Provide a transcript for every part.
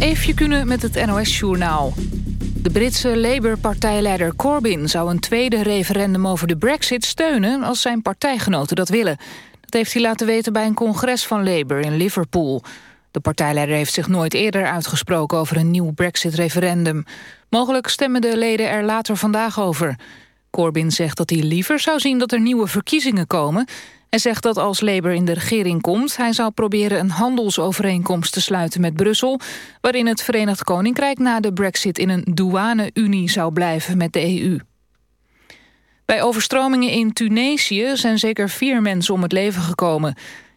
Eefje kunnen met het NOS-journaal. De Britse Labour-partijleider Corbyn zou een tweede referendum over de brexit steunen... als zijn partijgenoten dat willen. Dat heeft hij laten weten bij een congres van Labour in Liverpool. De partijleider heeft zich nooit eerder uitgesproken over een nieuw brexit-referendum. Mogelijk stemmen de leden er later vandaag over. Corbyn zegt dat hij liever zou zien dat er nieuwe verkiezingen komen... en zegt dat als Labour in de regering komt... hij zou proberen een handelsovereenkomst te sluiten met Brussel... waarin het Verenigd Koninkrijk na de brexit in een douane-unie zou blijven met de EU. Bij overstromingen in Tunesië zijn zeker vier mensen om het leven gekomen.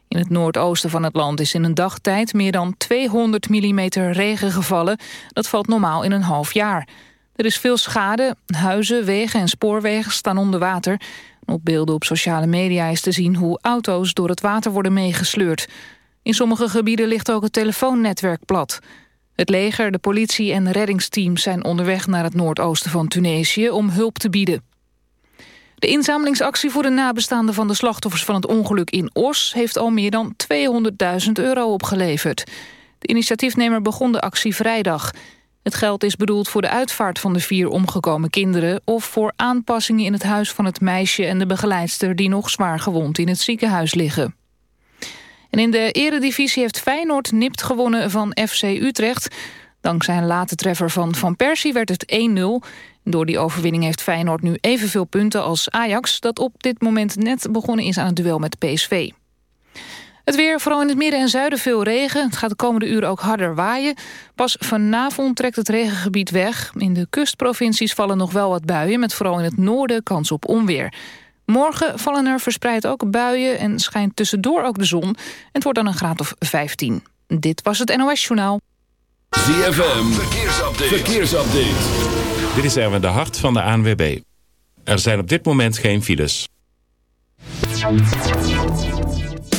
In het noordoosten van het land is in een dagtijd meer dan 200 mm regen gevallen. Dat valt normaal in een half jaar. Er is veel schade, huizen, wegen en spoorwegen staan onder water. Op beelden op sociale media is te zien hoe auto's door het water worden meegesleurd. In sommige gebieden ligt ook het telefoonnetwerk plat. Het leger, de politie en reddingsteams zijn onderweg naar het noordoosten van Tunesië om hulp te bieden. De inzamelingsactie voor de nabestaanden van de slachtoffers van het ongeluk in Os... heeft al meer dan 200.000 euro opgeleverd. De initiatiefnemer begon de actie vrijdag. Het geld is bedoeld voor de uitvaart van de vier omgekomen kinderen... of voor aanpassingen in het huis van het meisje en de begeleidster... die nog zwaar gewond in het ziekenhuis liggen. En in de eredivisie heeft Feyenoord nipt gewonnen van FC Utrecht. Dankzij een late treffer van Van Persie werd het 1-0. Door die overwinning heeft Feyenoord nu evenveel punten als Ajax... dat op dit moment net begonnen is aan het duel met PSV. Het weer, vooral in het midden en zuiden veel regen. Het gaat de komende uren ook harder waaien. Pas vanavond trekt het regengebied weg. In de kustprovincies vallen nog wel wat buien... met vooral in het noorden kans op onweer. Morgen vallen er verspreid ook buien en schijnt tussendoor ook de zon. Het wordt dan een graad of 15. Dit was het NOS Journaal. ZFM, verkeersupdate. verkeersupdate. Dit is Erwin de Hart van de ANWB. Er zijn op dit moment geen files.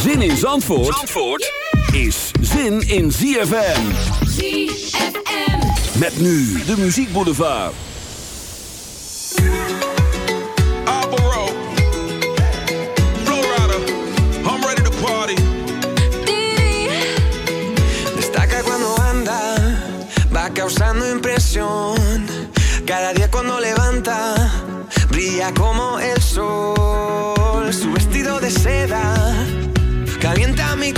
Zin in Zandvoort, Zandvoort is zin in ZFM. ZFM. Met nu de muziekboulevard. Alvaro, Florida, I'm ready to party. Destaca cuando anda, va causando impresión. Cada día cuando levanta, brilla como el sol. Su vestido de seda calienta mi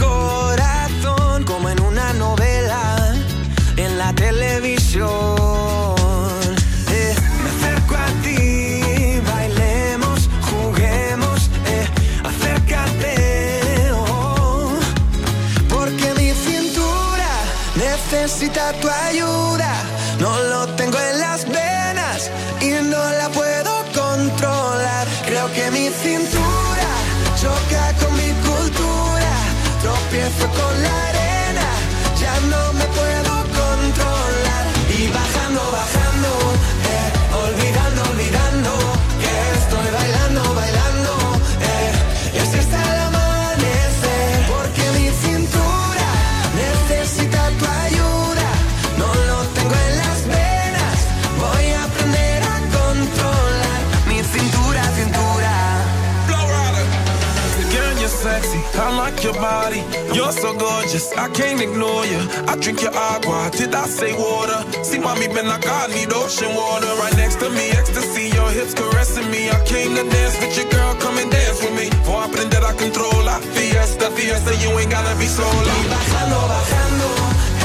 body. You're so gorgeous, I can't ignore you. I drink your agua, did I say water? See, mommy, been like I need ocean water. Right next to me, ecstasy, your hips caressing me. I came to dance with your girl, come and dance with me. For aprender a controlar, fiesta, fiesta, you ain't gotta be sola. Y bajando, bajando,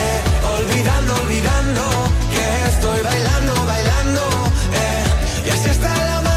eh, olvidando, olvidando, que estoy bailando, bailando, eh, y así está la.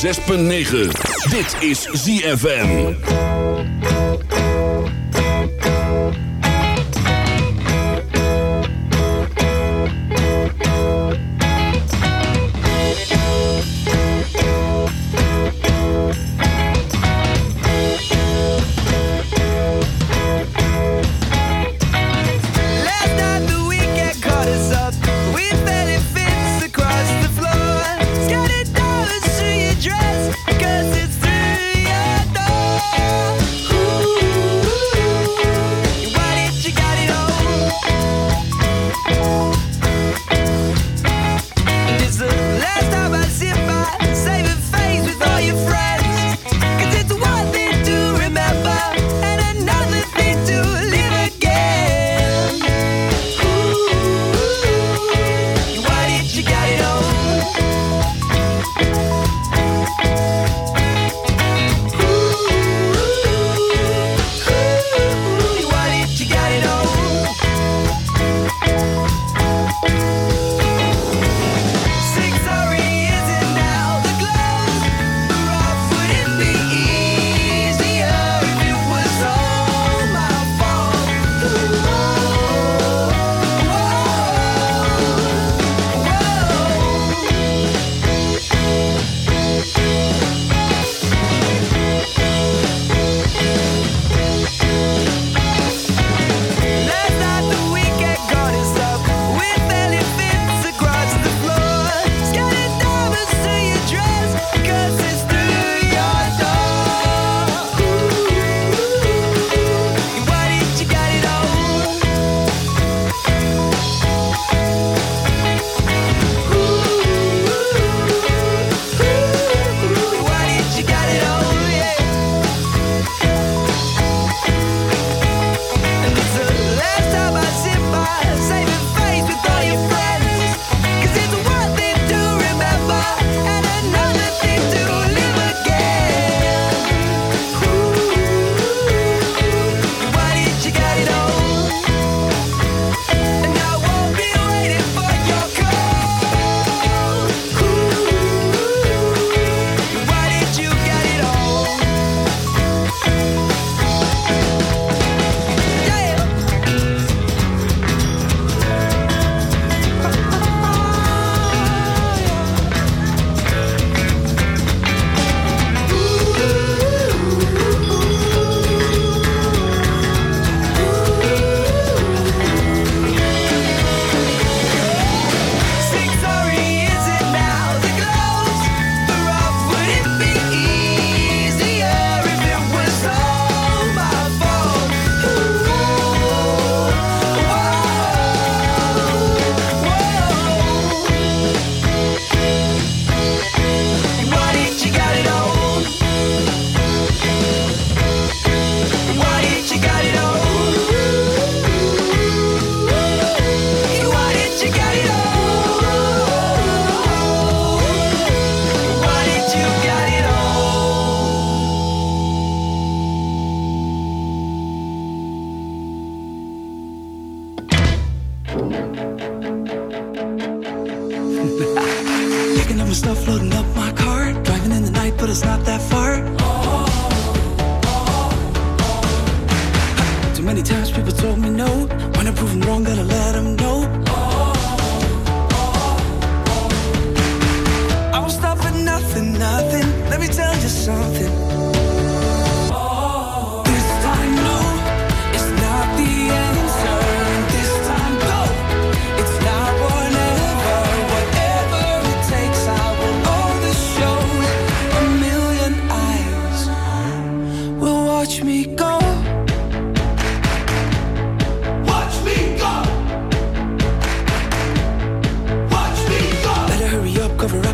6.9. Dit is ZFM.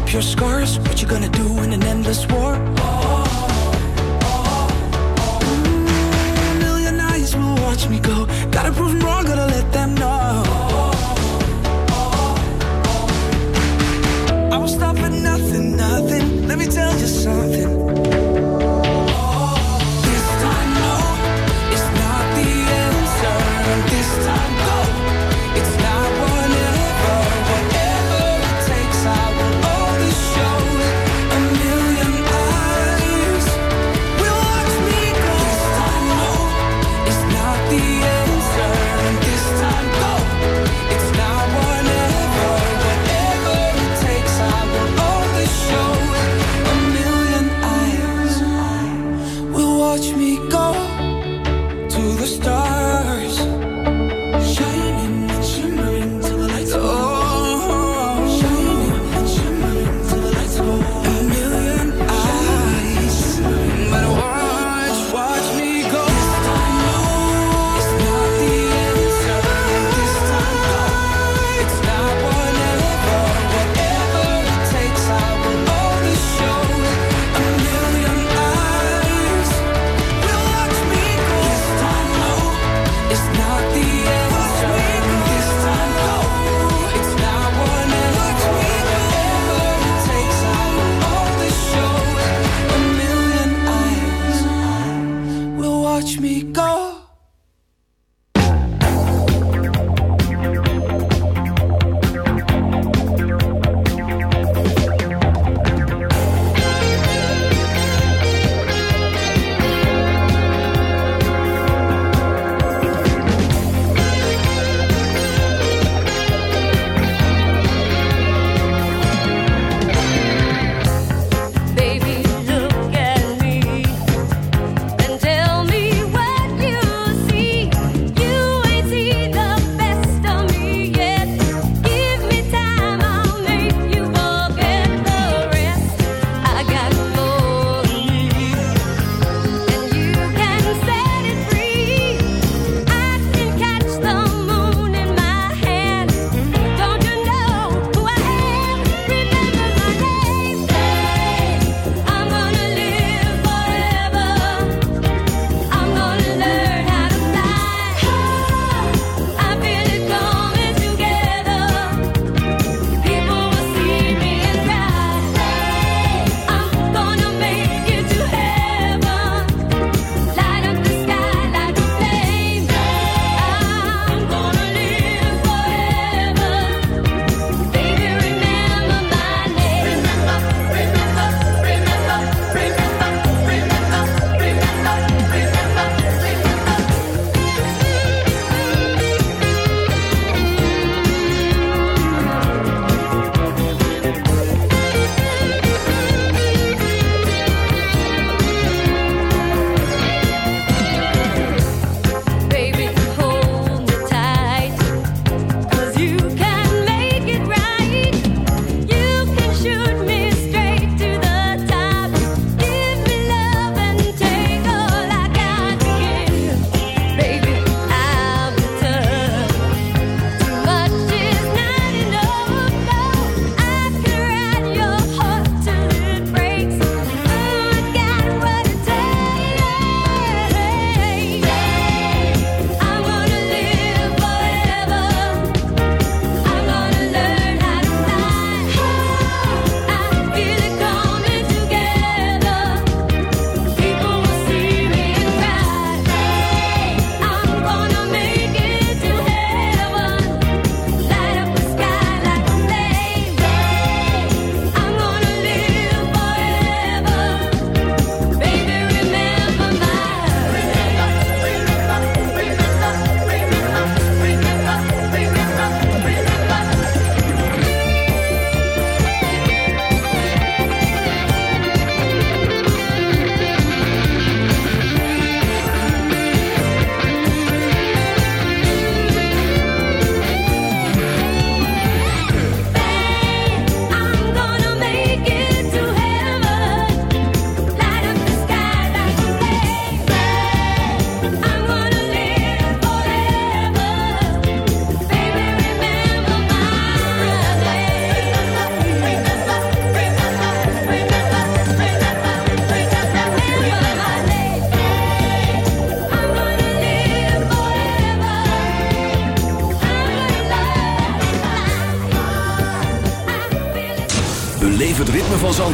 Up your scars. What you gonna do in an endless war? Mm, a million eyes will watch me go. Gotta prove 'em wrong, gotta let them know. I will stop at nothing, nothing. Let me tell you something.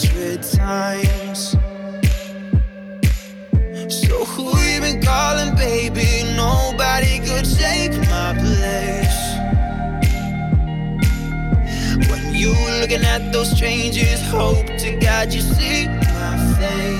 desperate times. So who you been calling, baby? Nobody could take my place. When you looking at those strangers, hope to God you see my face.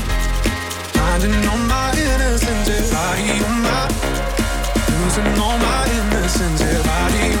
finding all my innocence. Yeah, body on my, losing all my innocence. Yeah,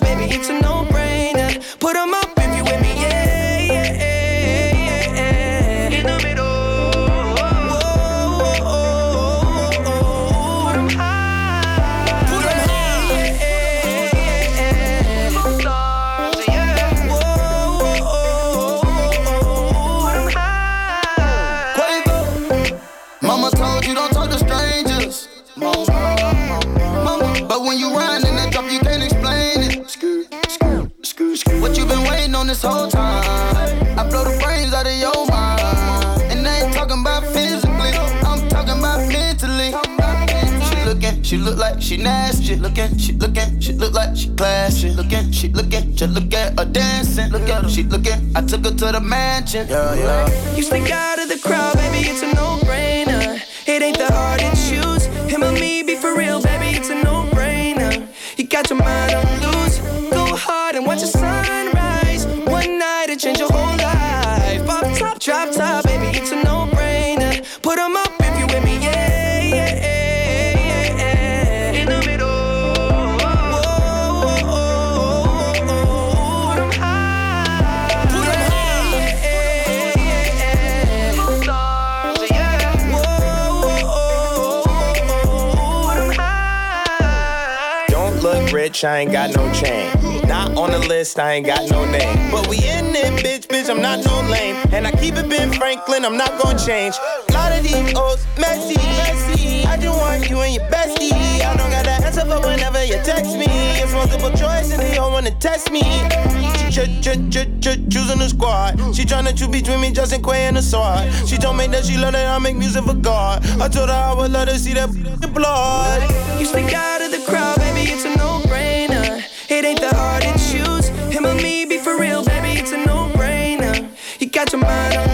Baby, it's a no-brainer. Put 'em up She look like she nasty. She looking, she looking, she look like she classy. Looking, she looking, just look at her dancing. Look at her, she looking. I took her to the mansion. Yeah, yeah. You stick out of the crowd, baby, it's a no-brainer. It ain't that hard to choose. Him or me, be for real, baby, I ain't got no chain. Not on the list, I ain't got no name. But we in it, bitch, bitch, I'm not no lame. And I keep it Ben Franklin, I'm not gonna change. lot of these old messy, messy. I just want you and your bestie. I don't got the answer for whenever you text me. It's multiple choice and they all wanna test me. Ch ch ch ch ch choosing the squad. She tryna choose between me, Justin Quay and the sword. She told me that she love that I make music for God. I told her I would let her see that blood. You stick out of the crowd, baby, it's a no-brainer. It ain't that hard to choose. Him or me, be for real, baby, it's a no brainer. You got your mind on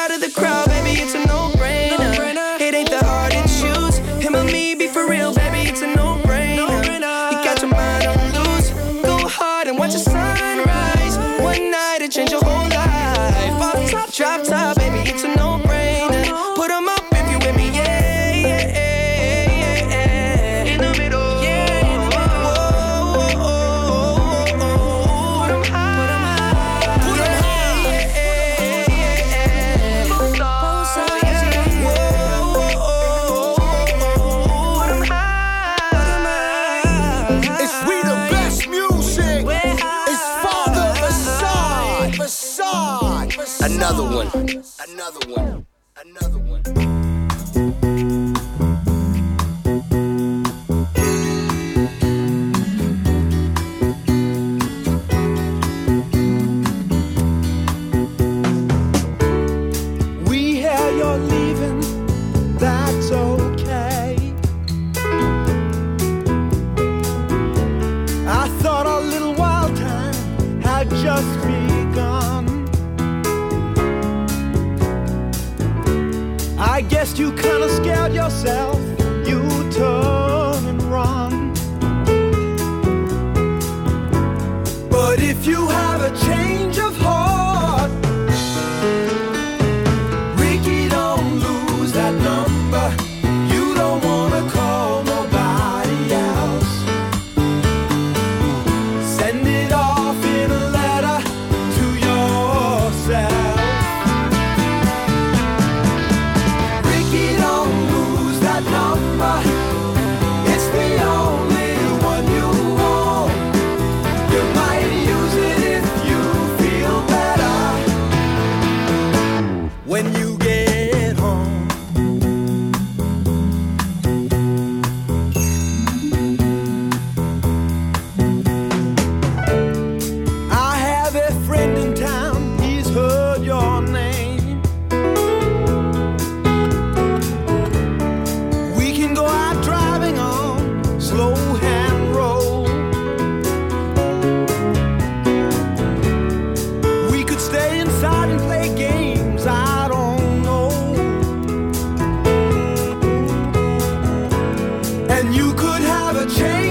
another one, another one, another one. you could have a change.